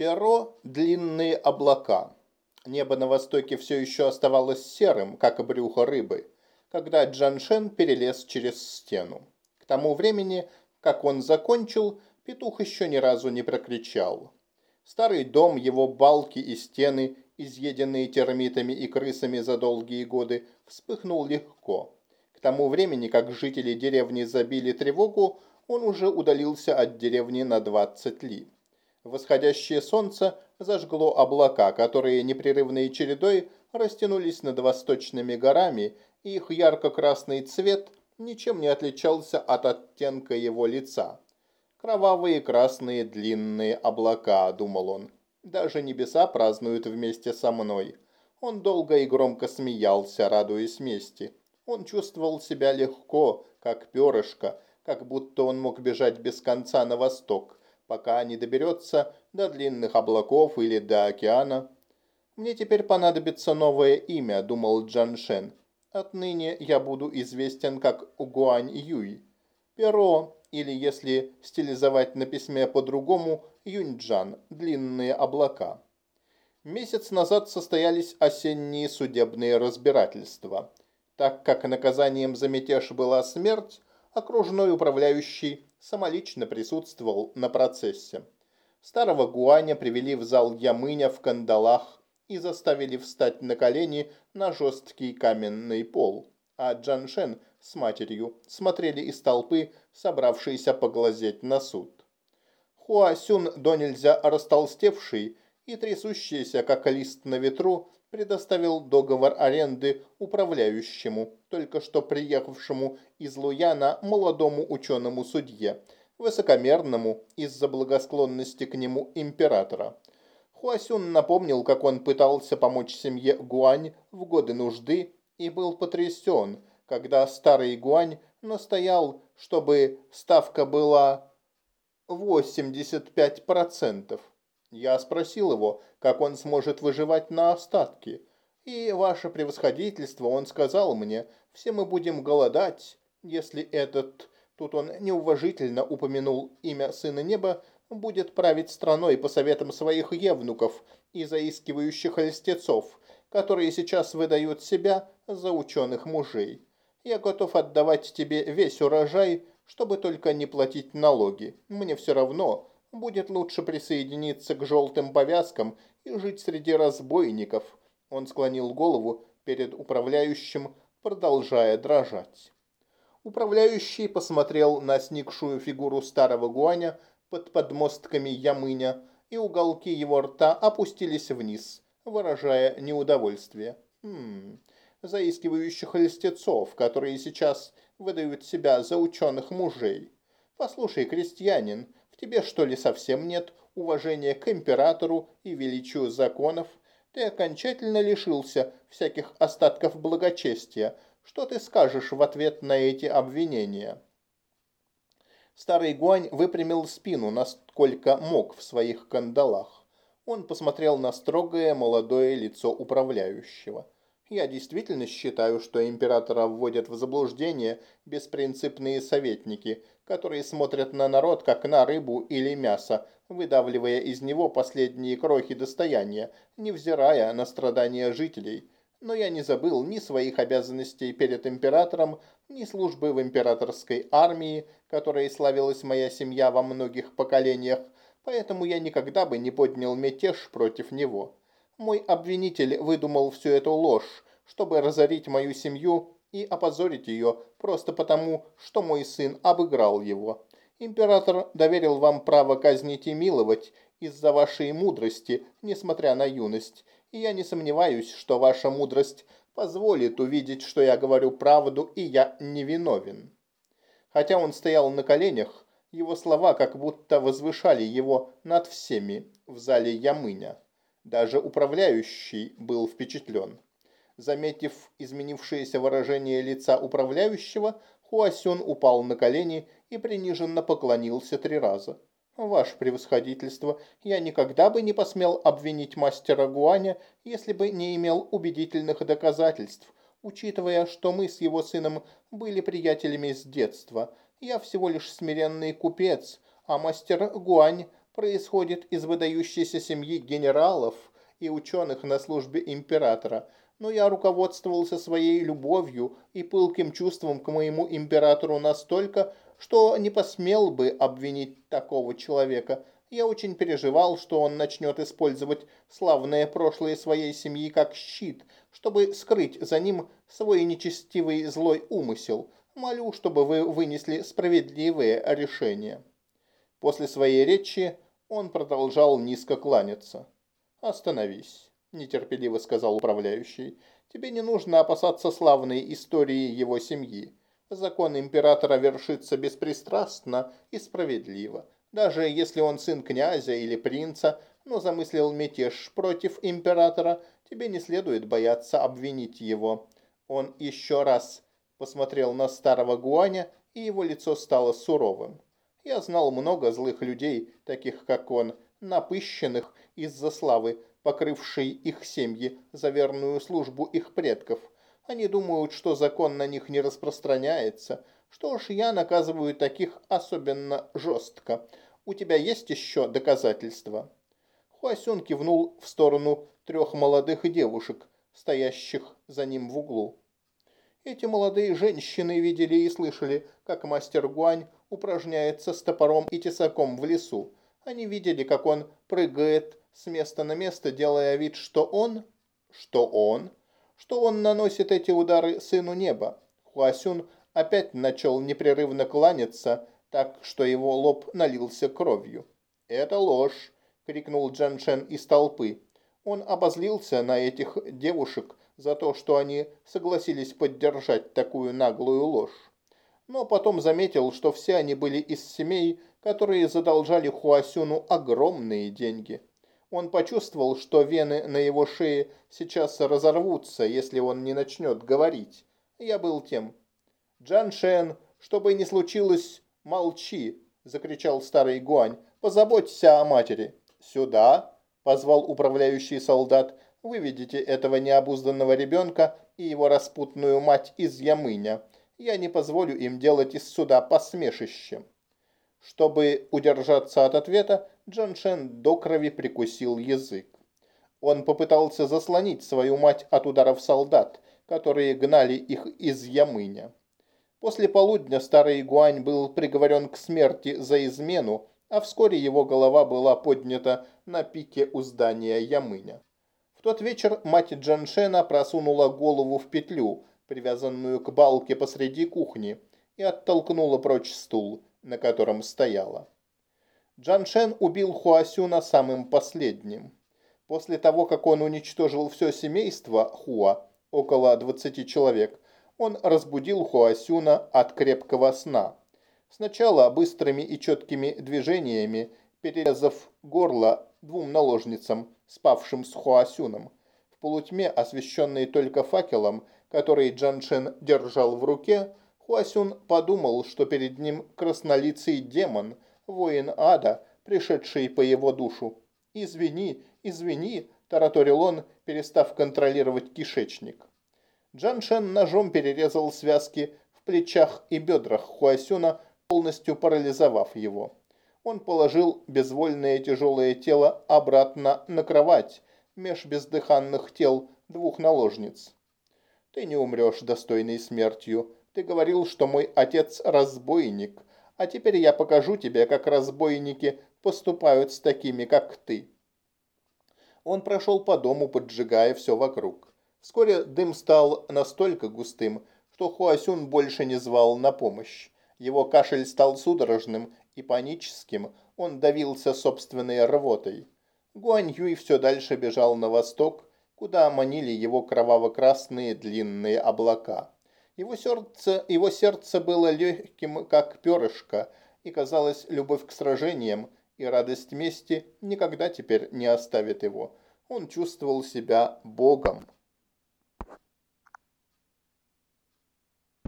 Перо – длинные облака. Небо на востоке все еще оставалось серым, как брюхо рыбы, когда Джаншен перелез через стену. К тому времени, как он закончил, петух еще ни разу не прокричал. Старый дом, его балки и стены, изъеденные термитами и крысами за долгие годы, вспыхнул легко. К тому времени, как жители деревни забили тревогу, он уже удалился от деревни на 20 ли. Восходящее солнце зажгло облака, которые непрерывной чередой растянулись над восточными горами, и их ярко-красный цвет ничем не отличался от оттенка его лица. «Кровавые красные длинные облака», — думал он. «Даже небеса празднуют вместе со мной». Он долго и громко смеялся, радуясь мести. Он чувствовал себя легко, как перышко, как будто он мог бежать без конца на восток пока не доберется до длинных облаков или до океана. «Мне теперь понадобится новое имя», – думал Джан Шен. «Отныне я буду известен как Угуань Юй. Перо, или, если стилизовать на письме по-другому, Юньчжан, длинные облака». Месяц назад состоялись осенние судебные разбирательства. Так как наказанием за мятеж была смерть, окружной управляющий самолично присутствовал на процессе. Старого Гуаня привели в зал Ямыня в кандалах и заставили встать на колени на жесткий каменный пол, а Джаншен с матерью смотрели из толпы, собравшиеся поглазеть на суд. Хуасюн до нельзя растолстевший и трясущийся, как лист на ветру, предоставил договор аренды управляющему, только что приехавшему из Луяна молодому ученому судье, высокомерному из-за благосклонности к нему императора. Хуасюн напомнил, как он пытался помочь семье Гуань в годы нужды и был потрясен, когда старый Гуань настоял, чтобы ставка была 85%. Я спросил его, как он сможет выживать на остатки. И ваше превосходительство, он сказал мне, все мы будем голодать, если этот, тут он неуважительно упомянул имя Сына Неба, будет править страной по советам своих евнуков и заискивающих льстецов, которые сейчас выдают себя за ученых мужей. Я готов отдавать тебе весь урожай, чтобы только не платить налоги. Мне все равно, Будет лучше присоединиться к желтым повязкам и жить среди разбойников. Он склонил голову перед управляющим, продолжая дрожать. Управляющий посмотрел на сникшую фигуру старого гуаня под подмостками ямыня, и уголки его рта опустились вниз, выражая неудовольствие. Хм, заискивающих льстецов, которые сейчас выдают себя за ученых мужей. Послушай, крестьянин, Тебе что ли совсем нет уважения к императору и величию законов? Ты окончательно лишился всяких остатков благочестия. Что ты скажешь в ответ на эти обвинения?» Старый Гуань выпрямил спину, насколько мог в своих кандалах. Он посмотрел на строгое молодое лицо управляющего. Я действительно считаю, что императора вводят в заблуждение беспринципные советники, которые смотрят на народ, как на рыбу или мясо, выдавливая из него последние крохи достояния, невзирая на страдания жителей. Но я не забыл ни своих обязанностей перед императором, ни службы в императорской армии, которой славилась моя семья во многих поколениях, поэтому я никогда бы не поднял мятеж против него. Мой обвинитель выдумал всю эту ложь, чтобы разорить мою семью и опозорить ее просто потому, что мой сын обыграл его. Император доверил вам право казнить и миловать из-за вашей мудрости, несмотря на юность, и я не сомневаюсь, что ваша мудрость позволит увидеть, что я говорю правду и я невиновен. Хотя он стоял на коленях, его слова как будто возвышали его над всеми в зале Ямыня. Даже управляющий был впечатлен. Заметив изменившееся выражение лица управляющего, Хуасюн упал на колени и приниженно поклонился три раза. «Ваше превосходительство, я никогда бы не посмел обвинить мастера Гуаня, если бы не имел убедительных доказательств, учитывая, что мы с его сыном были приятелями с детства. Я всего лишь смиренный купец, а мастер Гуань происходит из выдающейся семьи генералов и ученых на службе императора, но я руководствовался своей любовью и пылким чувством к моему императору настолько, что не посмел бы обвинить такого человека. Я очень переживал, что он начнет использовать славное прошлое своей семьи как щит, чтобы скрыть за ним свой нечестивый злой умысел. Молю, чтобы вы вынесли справедливые решения. После своей речи он продолжал низко кланяться. «Остановись», – нетерпеливо сказал управляющий. «Тебе не нужно опасаться славной истории его семьи. Закон императора вершится беспристрастно и справедливо. Даже если он сын князя или принца, но замыслил мятеж против императора, тебе не следует бояться обвинить его». Он еще раз посмотрел на старого Гуаня, и его лицо стало суровым. Я знал много злых людей, таких как он, напыщенных из-за славы, покрывшей их семьи за верную службу их предков. Они думают, что закон на них не распространяется. Что ж, я наказываю таких особенно жестко. У тебя есть еще доказательства?» Хуасюн кивнул в сторону трех молодых девушек, стоящих за ним в углу. Эти молодые женщины видели и слышали, как мастер Гуань упражняется с топором и тесаком в лесу. Они видели, как он прыгает с места на место, делая вид, что он... Что он? Что он наносит эти удары сыну неба. Хуасюн опять начал непрерывно кланяться, так что его лоб налился кровью. «Это ложь!» — крикнул Джан Шен из толпы. Он обозлился на этих девушек за то, что они согласились поддержать такую наглую ложь. Но потом заметил, что все они были из семей, которые задолжали Хуасюну огромные деньги. Он почувствовал, что вены на его шее сейчас разорвутся, если он не начнет говорить. Я был тем. «Джан Шен, что бы ни случилось, молчи!» – закричал старый Гуань. «Позаботься о матери!» «Сюда!» – позвал управляющий солдат. «Выведите этого необузданного ребенка и его распутную мать из Ямыня. Я не позволю им делать из суда посмешище». Чтобы удержаться от ответа, Джон Шен до крови прикусил язык. Он попытался заслонить свою мать от ударов солдат, которые гнали их из Ямыня. После полудня старый Гуань был приговорен к смерти за измену, а вскоре его голова была поднята на пике у здания Ямыня. В тот вечер мать Джаншена просунула голову в петлю, привязанную к балке посреди кухни, и оттолкнула прочь стул на котором стояла. Джан Шен убил Хуасюна самым последним. После того, как он уничтожил все семейство Хуа, около 20 человек, он разбудил Хуасюна от крепкого сна. Сначала быстрыми и четкими движениями, перерезав горло двум наложницам, спавшим с Хуасюном. В полутьме, освещенной только факелом, который Джан Шен держал в руке, Хуасюн подумал, что перед ним краснолицый демон, воин ада, пришедший по его душу. «Извини, извини», – тараторил он, перестав контролировать кишечник. Джан Шен ножом перерезал связки в плечах и бедрах Хуасюна, полностью парализовав его. Он положил безвольное тяжелое тело обратно на кровать, меж бездыханных тел двух наложниц. «Ты не умрешь достойной смертью», ты говорил, что мой отец разбойник, а теперь я покажу тебе, как разбойники поступают с такими, как ты». Он прошел по дому, поджигая все вокруг. Вскоре дым стал настолько густым, что Хуасюн больше не звал на помощь. Его кашель стал судорожным и паническим, он давился собственной рвотой. Гуань Юй все дальше бежал на восток, куда манили его кроваво-красные длинные облака. Его сердце, его сердце было легким, как перышко, и, казалось, любовь к сражениям и радость мести никогда теперь не оставит его. Он чувствовал себя богом.